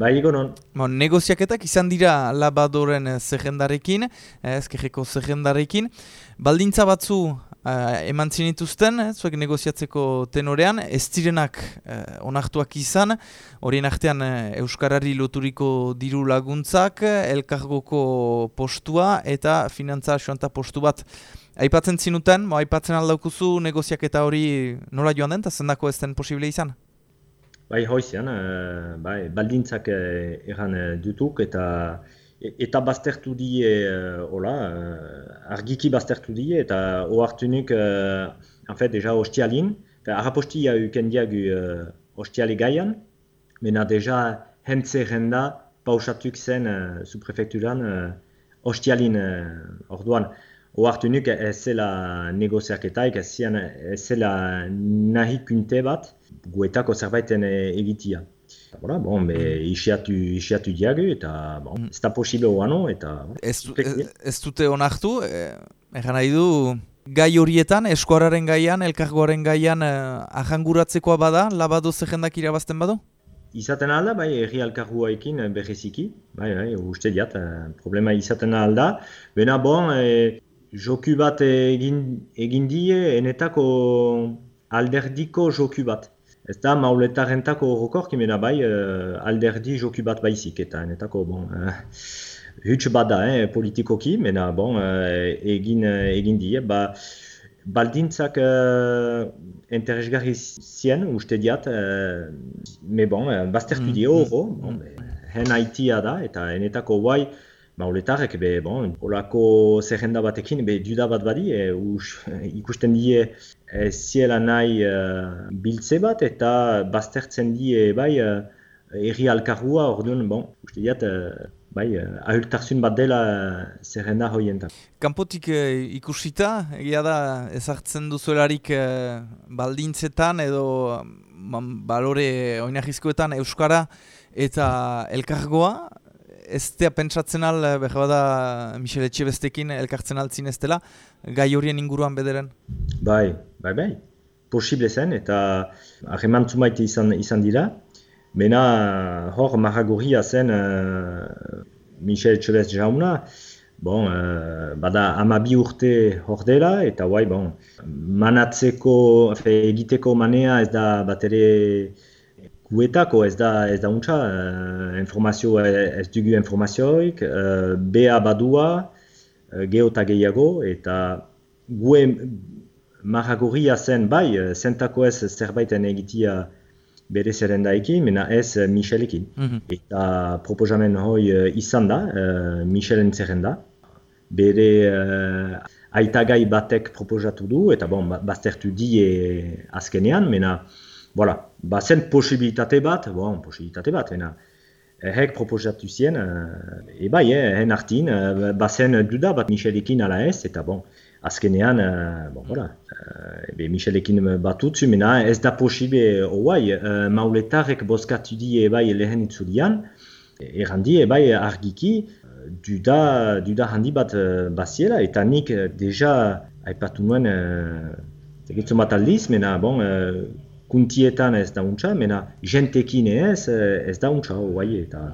Bai, egonon. Bon, negoziaketak izan dira labadoren zehendarekin, ezkerreko zehendarekin. Baldintza batzu uh, eman zinituzten, eh, zuek negoziatzeko tenorean, ez zirenak uh, onartuak izan, horien artean Euskarari loturiko diru laguntzak, elkargoko postua eta finantza asoanta postu bat. Aipatzen zinuten, mo, aipatzen aldaukuzu negoziaketa hori nola joan den, eta zendako ez den posible izan? Bai, hoizian, uh, bai, baldintzak uh, erran uh, dutuk eta eta baztertu die, uh, hola, argiki baztertu die eta oartunik, uh, en fait, deja hostialin, harraposti ja uken diagu uh, hostiale gaian, mena deja hentze renda pausatuk zen uh, subprefekturan uh, hostialin orduan. Oartunik ez zela negoziaketaik, ez zela nahi bat, guetako zerbaiten egitia. Voilà, bon, be, isiatu, isiatu diagu eta bon, mm. ez da posible oano eta... Ez, ez, dute onartu, eh, nahi du, gai horietan, eskuararen gaian, elkargoaren gaian eh, ahanguratzekoa bada, labado zehendak irabazten badu? Izaten alda, bai, erri alkarguaekin eh, berreziki, bai, bai, uste diat, eh, problema izaten alda. Bena, bon, eh, joku bat egin, egin die, enetako alderdiko joku bat. Ez da mauletarentako horrokorki mena bai uh, alderdi joku bat baizik eta enetako bon, uh, huts bat da eh, politikoki, mena bon, uh, egin, egin die, ba, baldintzak uh, interesgarri zien, uste diat, uh, me bon, uh, baztertu die mm, horro, mm, bon, hen haitia da, eta enetako guai, Mauletarek, be, bon, olako zerrenda batekin, be, duda bat badi, e, us, ikusten die e, ziela nahi e, biltze bat, eta baztertzen die, bai, e, erri alkarrua, orduan, bon, uste diat, e, bai, e, ahultarzun bat dela zerrenda hoien. Kampotik e, ikusita, egia da, ezartzen duzuelarik e, baldintzetan, edo man, balore oinahizkoetan Euskara, eta elkargoa, ez tea pentsatzen al, eh, behar bada Michele Etxebestekin elkartzen altzin ez dela, gai horien inguruan bederen? Bai, bai, bai. Posible zen eta ahreman zumaite izan, izan dira. Mena hor maragorria zen uh, Michele Etxebest jauna, bon, uh, bada amabi urte hor dela eta guai, bon, manatzeko, egiteko manea ez da bat ere guetako ez da ez da untsa, uh, informazio ez dugu informazioik, uh, bea badua, uh, geota gehiago, eta gue maragorria zen bai, zentako ez zerbaiten egitia bere zerrendaekin, mena ez Michelekin. Mm Eta proposamen hoi izan da, uh, Michelen zerrenda. Bere uh, aitagai batek proposatu du, eta bon, ba, baztertu die azkenean, mena Voilà, ba zen posibilitate bat, bon, posibilitate bat, ena. Ehek proposatu zien, uh, e bai, eh, hen artin, uh, ba zen duda bat Michelekin ala ez, eta bon, azkenean, uh, bon, voilà, uh, ebe Michelekin batutzu, mena ez da posibe oai, uh, mauletarek boskatu di e bai lehen itzulian, errandi e bai argiki, duda, duda handi bat uh, baziela, eta nik deja aipatu nuen, uh, bat aldiz, mena, bon, kuntietan ez da untsa, mena jentekin ez, ez da untsa, guai, eta...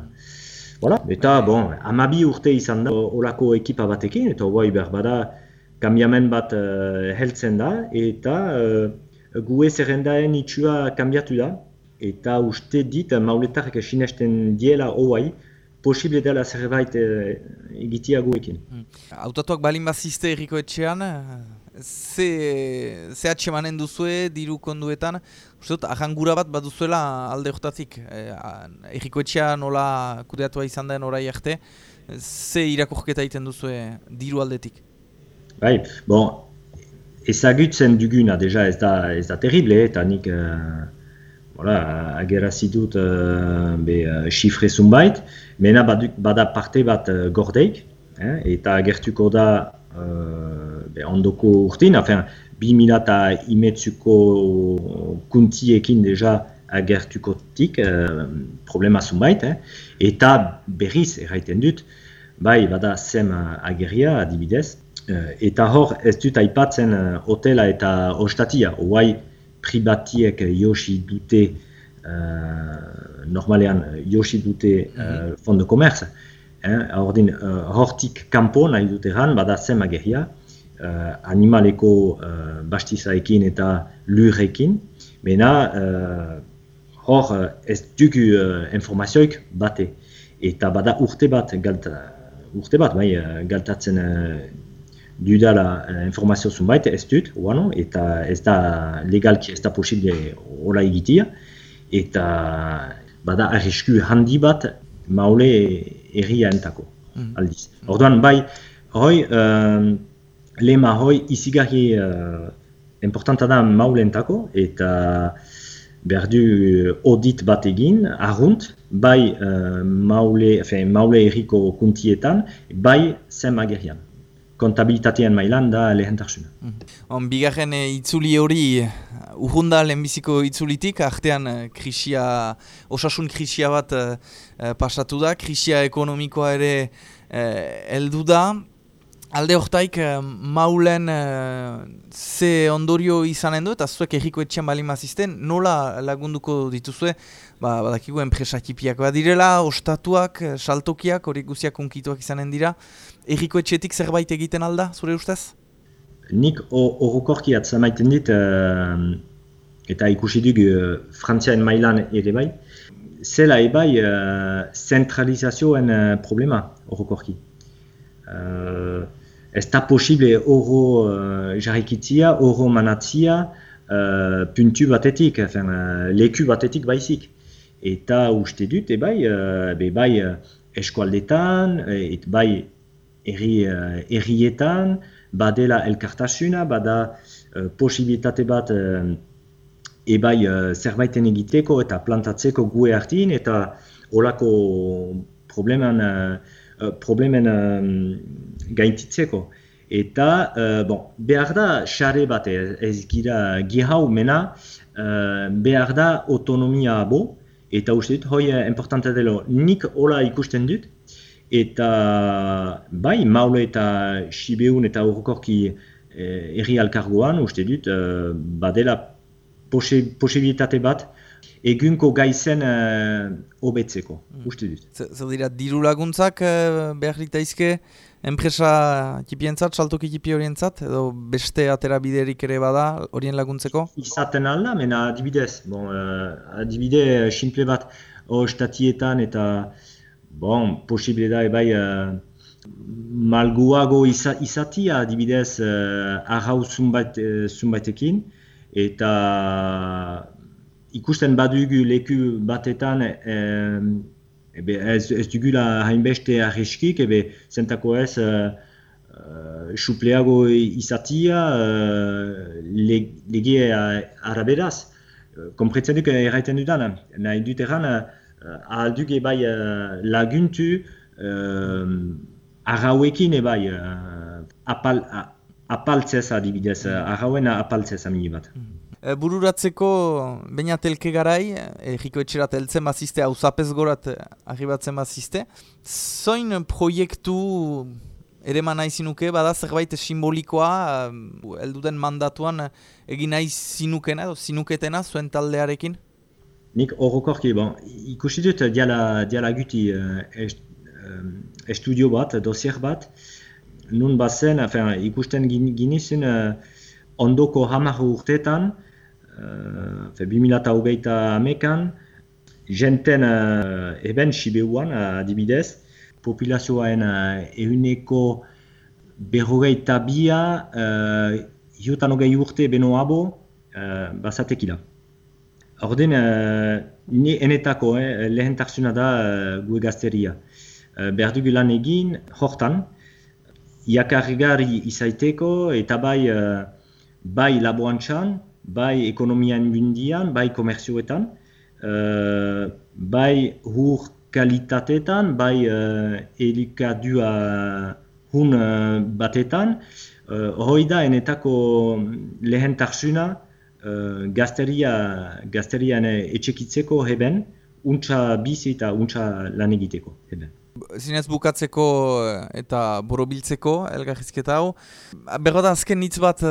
Voilà. Eta, bon, amabi urte izan da olako ekipa batekin, eta guai behar bada kambiamen bat uh, heltzen da, eta uh, gue zerrendaen itxua kambiatu da, eta uste dit mauletarek sinesten diela hoai, posible dela zerbait uh, egitia guekin. Hmm. Autotuak balin bazizte erriko etxean, ze, ze atxemanen duzue diru konduetan, uste dut, ahangura bat bat duzuela alde jotatik, egiko etxea nola kudeatua izan den orai arte, ze irakurketa egiten duzue diru aldetik? Bai, bon, ezagutzen duguna, deja ez da, ez da terrible, eta nik uh, voilà, agerazi dut uh, be, uh, xifre zunbait, mena bada parte bat uh, gordeik, eh, eta agertuko da be, ondoko urtin, enfin, bi mila eta imetzuko kuntiekin deja agertuko tik, uh, problema zunbait, eh? eta berriz erraiten dut, bai bada zem agerria adibidez, uh, eta hor ez dut aipatzen uh, hotela eta ostatia, oai pribatiek josi dute normalean josi dute uh, fond de commerce. Ordin, hortik kanpo nahi dute gan, bada zen mageria, animaleko uh, bastizaekin eta lurrekin, Mena, hor ez dugu uh, informazioik bate. Eta bada urte bat, galta, urte bat, bai, galtatzen uh, dudala uh, informazio zunbait, ez dut, uano, eta ez da legalki ez da posible hola egitea. Eta bada arrisku handi bat maule erria entako, mm. aldiz. Orduan, bai, hoi, uh, lema hoi izigarri uh, importanta da maulentako eta behar du audit bat egin, arrunt, bai uh, maule, fin, maule erriko kuntietan, bai zen magerian. Kontabilitatean mailan da lehentarsuna. Mm. bigarren itzuli hori, urrunda lehenbiziko itzulitik, artean krisia, osasun krisia bat e, pasatu da, krisia ekonomikoa ere heldu da. Alde hortaik, uh, maulen uh, ze ondorio izanen du, eta zuek erriko etxean bali mazizten, nola lagunduko dituzue, ba, badakigu enpresakipiak badirela, ostatuak, eh, saltokiak, hori guziak unkituak izanen dira, erriko etxetik zerbait egiten alda, zure ustez? Nik horrokorki atzamaiten dit, eta ikusi dugu uh, frantziaen mailan ere bai, zela ebai uh, zentralizazioen uh, problema horrokorki. Ez da posible oro uh, jarrikitzia, oro manatzia uh, puntu batetik, enfin, uh, leku batetik baizik. Eta uste dut, e bai, uh, be bai eskualdetan, et bai erri, uh, errietan, badela elkartasuna, bada uh, posibilitate bat uh, e bai uh, zerbaiten egiteko eta plantatzeko gue hartin, eta olako probleman uh, problemen uh, gaintitzeko. Eta, uh, bon, behar da xare bat ez gira gihau mena, uh, behar da autonomia abo, eta uste dut, hoi importante delo, nik hola ikusten dut, eta bai, maule eta sibeun eta horrekorki eh, erri alkargoan, uste dut, uh, badela posibilitate bat, egunko gaizen uh, obetzeko, mm. uste dut. Zer dira, diru laguntzak uh, behar daizke enpresa tipientzat, saltoki tipi horientzat, edo beste atera biderik ere bada horien laguntzeko? Izaten alda, mena adibidez, bon, uh, adibide simple bat ostatietan eta bon, posible da ebai uh, malguago izatia adibidez uh, arrau zunbait, zunbaitekin eta ikusten badugu leku batetan ebe, ez, ez dugula hainbeste arriskik, ebe zentako ez uh, supleago izatia uh, lege araberaz. Kompretzen duk erraiten dudan, nahi dut erran, uh, alduk ebai uh, laguntu uh, arrauekin ebai uh, apal, apaltzez adibidez, uh, arrauen apaltzez amini bat. Mm. E, bururatzeko baina telke garai, erriko etxerat heltzen bazizte, hau zapez gorat arribatzen bazizte. Zoin proiektu ere ma zinuke, bada zerbait simbolikoa, elduden mandatuan egin nahi zinukena, zinuketena zuen taldearekin? Nik horrokorki, bon, ikusi dut diala, diala guti estudio bat, dosier bat, nun bazen, ikusten ginizun ondoko hamar urtetan, uh, 2008 amekan, jenten uh, eben Sibeuan adibidez, populazioaen uh, euneko berrogei tabia uh, hiutan hogei urte beno abo uh, basatekila. Orden, uh, ni enetako eh, lehen tarzuna da uh, gue gazteria. Uh, Berdugu lan egin, hortan, iakargari izaiteko eta bai, uh, bai laboantxan, bai ekonomian mundian, bai komerzioetan, uh, bai hur kalitatetan, bai uh, elikadua hun uh, batetan, uh, hori da enetako lehen tarsuna uh, gazteria, gazterian etxekitzeko heben, untsa bizi eta untsa lan egiteko heben. Zinez bukatzeko eta borobiltzeko elgarrizketa hau. Berro da azken hitz bat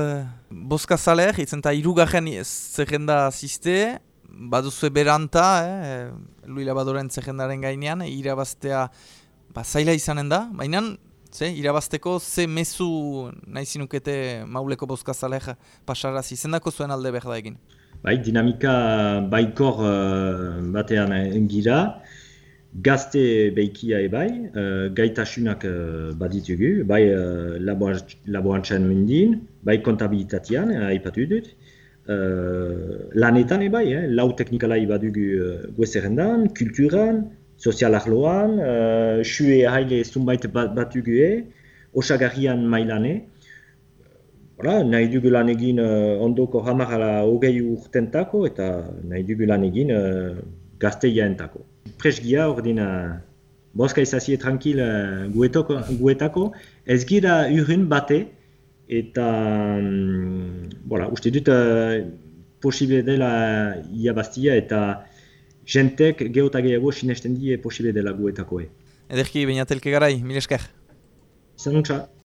Boska zaler, itzen eta irugarren zerrenda ziste, baduzue beranta, eh, Lui Labadoren zehendaren gainean, irabaztea ba, zaila izanen da, baina ze, irabazteko ze mezu nahi zinukete mauleko bozkazalea pasaraz izendako zuen alde behar da egin. Bai, dinamika baikor uh, batean engira, gazte behikia ebai, uh, gaitasunak uh, baditugu, bai uh, laborantzaren mundin, bai kontabilitatean, haipatu dut, uh, lanetan ebai, eh, lau teknikalai badugu uh, guezerrendan, kulturan, sozial arloan, uh, xue haile zunbait batugu e, osagarrian mailane, Hala, nahi dugu lan egin uh, ondoko hamarala hogei urtentako eta nahi dugu lan egin uh, entako. Presgia hor dina, boska izazie tranquil uh, guetoko, guetako, ez gira urren bate eta um, voilà, uste dut uh, posible dela iabaztia eta jentek geota gehiago sinesten die posible dela guetako. Ederki, bainatelke garai, mil esker. Izan